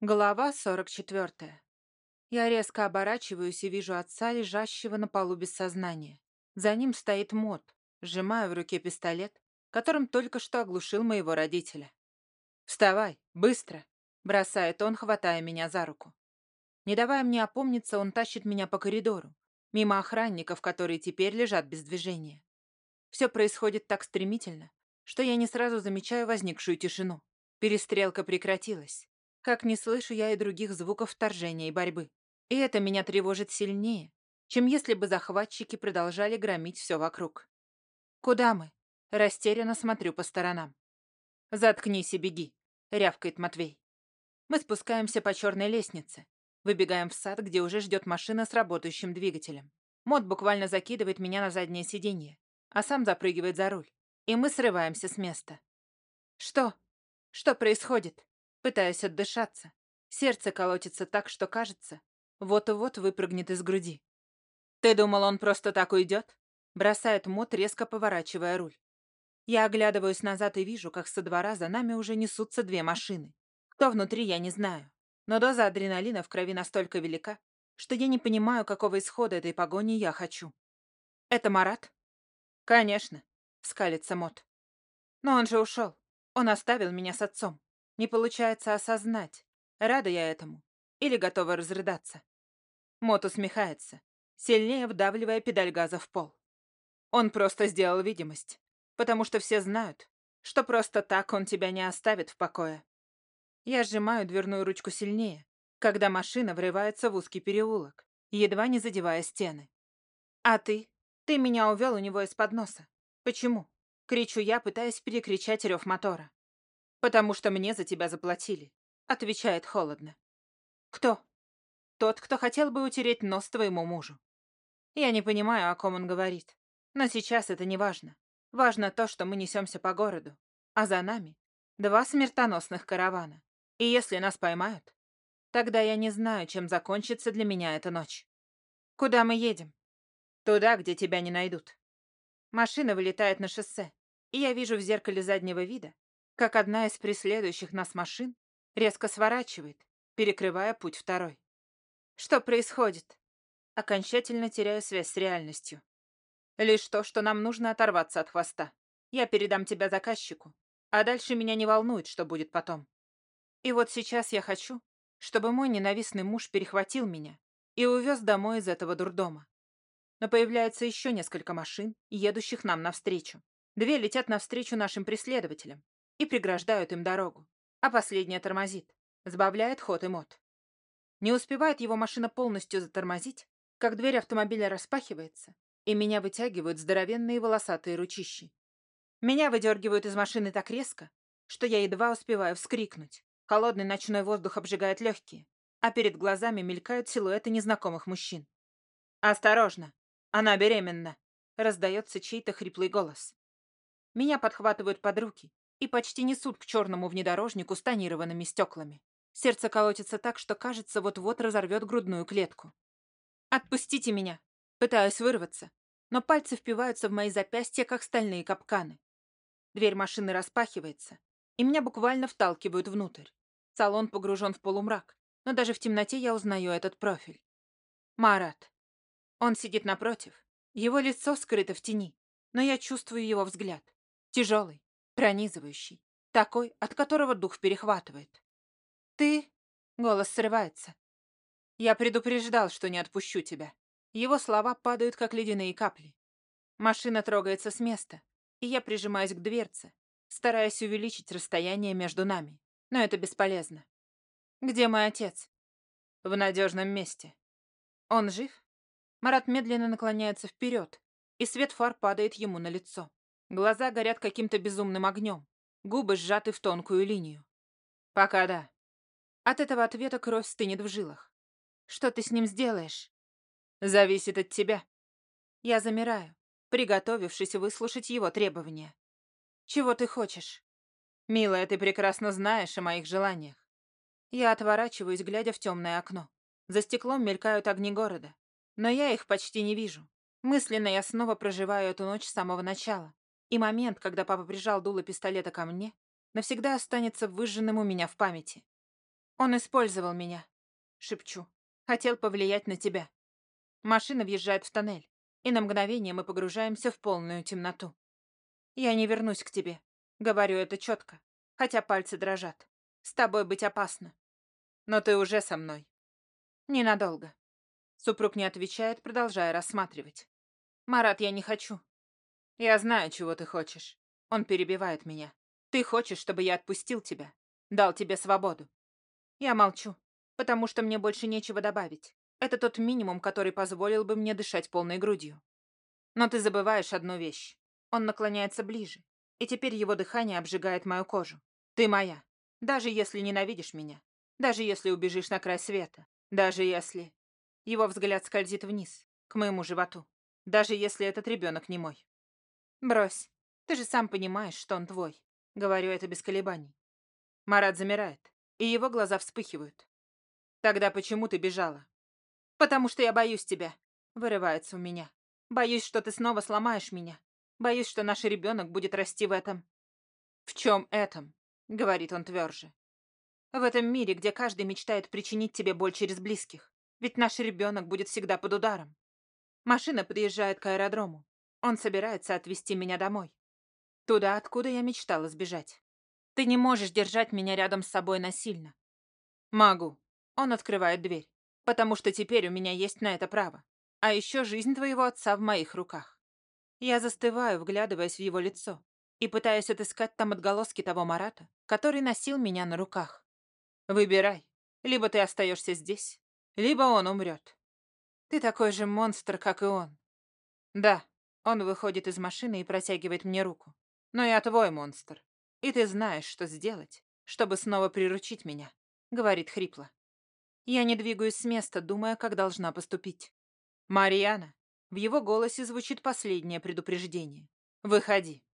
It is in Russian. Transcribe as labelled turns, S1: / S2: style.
S1: Глава 44. Я резко оборачиваюсь и вижу отца, лежащего на полу без сознания. За ним стоит Мот, сжимая в руке пистолет, которым только что оглушил моего родителя. «Вставай, быстро!» — бросает он, хватая меня за руку. Не давая мне опомниться, он тащит меня по коридору, мимо охранников, которые теперь лежат без движения. Все происходит так стремительно, что я не сразу замечаю возникшую тишину. Перестрелка прекратилась. Как не слышу я и других звуков вторжения и борьбы. И это меня тревожит сильнее, чем если бы захватчики продолжали громить все вокруг. «Куда мы?» Растерянно смотрю по сторонам. «Заткнись и беги», — рявкает Матвей. Мы спускаемся по черной лестнице, выбегаем в сад, где уже ждет машина с работающим двигателем. Мод буквально закидывает меня на заднее сиденье, а сам запрыгивает за руль, и мы срываемся с места. «Что? Что происходит?» Пытаюсь отдышаться. Сердце колотится так, что кажется, вот-вот выпрыгнет из груди. «Ты думал, он просто так уйдет?» Бросает Мот, резко поворачивая руль. Я оглядываюсь назад и вижу, как со двора за нами уже несутся две машины. Кто внутри, я не знаю. Но доза адреналина в крови настолько велика, что я не понимаю, какого исхода этой погони я хочу. «Это Марат?» «Конечно», — скалится Мот. «Но он же ушел. Он оставил меня с отцом. Не получается осознать, рада я этому или готова разрыдаться. Мот усмехается, сильнее вдавливая педаль газа в пол. Он просто сделал видимость, потому что все знают, что просто так он тебя не оставит в покое. Я сжимаю дверную ручку сильнее, когда машина врывается в узкий переулок, едва не задевая стены. «А ты? Ты меня увел у него из-под носа. Почему?» — кричу я, пытаясь перекричать рев мотора. «Потому что мне за тебя заплатили», — отвечает холодно. «Кто?» «Тот, кто хотел бы утереть нос твоему мужу». Я не понимаю, о ком он говорит. Но сейчас это не важно. Важно то, что мы несемся по городу. А за нами два смертоносных каравана. И если нас поймают, тогда я не знаю, чем закончится для меня эта ночь. Куда мы едем? Туда, где тебя не найдут. Машина вылетает на шоссе, и я вижу в зеркале заднего вида, как одна из преследующих нас машин резко сворачивает, перекрывая путь второй. Что происходит? Окончательно теряю связь с реальностью. Лишь то, что нам нужно оторваться от хвоста. Я передам тебя заказчику, а дальше меня не волнует, что будет потом. И вот сейчас я хочу, чтобы мой ненавистный муж перехватил меня и увез домой из этого дурдома. Но появляется еще несколько машин, едущих нам навстречу. Две летят навстречу нашим преследователям, и преграждают им дорогу, а последняя тормозит, сбавляет ход и мод. Не успевает его машина полностью затормозить, как дверь автомобиля распахивается, и меня вытягивают здоровенные волосатые ручищи. Меня выдергивают из машины так резко, что я едва успеваю вскрикнуть. Холодный ночной воздух обжигает легкие, а перед глазами мелькают силуэты незнакомых мужчин. «Осторожно! Она беременна!» — раздается чей-то хриплый голос. Меня подхватывают под руки, и почти несут к черному внедорожнику с тонированными стеклами. Сердце колотится так, что кажется, вот-вот разорвет грудную клетку. «Отпустите меня!» Пытаюсь вырваться, но пальцы впиваются в мои запястья, как стальные капканы. Дверь машины распахивается, и меня буквально вталкивают внутрь. Салон погружен в полумрак, но даже в темноте я узнаю этот профиль. Марат. Он сидит напротив. Его лицо скрыто в тени, но я чувствую его взгляд. Тяжелый, пронизывающий, такой, от которого дух перехватывает. «Ты...» — голос срывается. «Я предупреждал, что не отпущу тебя». Его слова падают, как ледяные капли. Машина трогается с места, и я прижимаюсь к дверце, стараясь увеличить расстояние между нами. Но это бесполезно. «Где мой отец?» «В надежном месте». «Он жив?» Марат медленно наклоняется вперед, и свет фар падает ему на лицо. Глаза горят каким-то безумным огнем. Губы сжаты в тонкую линию. Пока да. От этого ответа кровь стынет в жилах. Что ты с ним сделаешь? Зависит от тебя. Я замираю, приготовившись выслушать его требования. Чего ты хочешь? Милая, ты прекрасно знаешь о моих желаниях. Я отворачиваюсь, глядя в темное окно. За стеклом мелькают огни города. Но я их почти не вижу. Мысленно я снова проживаю эту ночь с самого начала. И момент, когда папа прижал дуло пистолета ко мне, навсегда останется выжженным у меня в памяти. Он использовал меня. Шепчу. Хотел повлиять на тебя. Машина въезжает в тоннель, и на мгновение мы погружаемся в полную темноту. Я не вернусь к тебе. Говорю это четко, хотя пальцы дрожат. С тобой быть опасно. Но ты уже со мной. Ненадолго. Супруг не отвечает, продолжая рассматривать. Марат, я не хочу. Я знаю, чего ты хочешь. Он перебивает меня. Ты хочешь, чтобы я отпустил тебя, дал тебе свободу. Я молчу, потому что мне больше нечего добавить. Это тот минимум, который позволил бы мне дышать полной грудью. Но ты забываешь одну вещь. Он наклоняется ближе, и теперь его дыхание обжигает мою кожу. Ты моя. Даже если ненавидишь меня. Даже если убежишь на край света. Даже если... Его взгляд скользит вниз, к моему животу. Даже если этот ребенок не мой. Брось. Ты же сам понимаешь, что он твой. Говорю это без колебаний. Марат замирает, и его глаза вспыхивают. Тогда почему ты бежала? Потому что я боюсь тебя. Вырывается у меня. Боюсь, что ты снова сломаешь меня. Боюсь, что наш ребенок будет расти в этом. В чем этом? Говорит он тверже. В этом мире, где каждый мечтает причинить тебе боль через близких. Ведь наш ребенок будет всегда под ударом. Машина подъезжает к аэродрому. Он собирается отвезти меня домой. Туда, откуда я мечтала сбежать. Ты не можешь держать меня рядом с собой насильно. Могу. Он открывает дверь. Потому что теперь у меня есть на это право. А еще жизнь твоего отца в моих руках. Я застываю, вглядываясь в его лицо, и пытаюсь отыскать там отголоски того Марата, который носил меня на руках. Выбирай. Либо ты остаешься здесь, либо он умрет. Ты такой же монстр, как и он. Да, он выходит из машины и протягивает мне руку. Но я твой монстр. И ты знаешь, что сделать, чтобы снова приручить меня, говорит хрипло. Я не двигаюсь с места, думая, как должна поступить. Марьяна. В его голосе звучит последнее предупреждение. Выходи.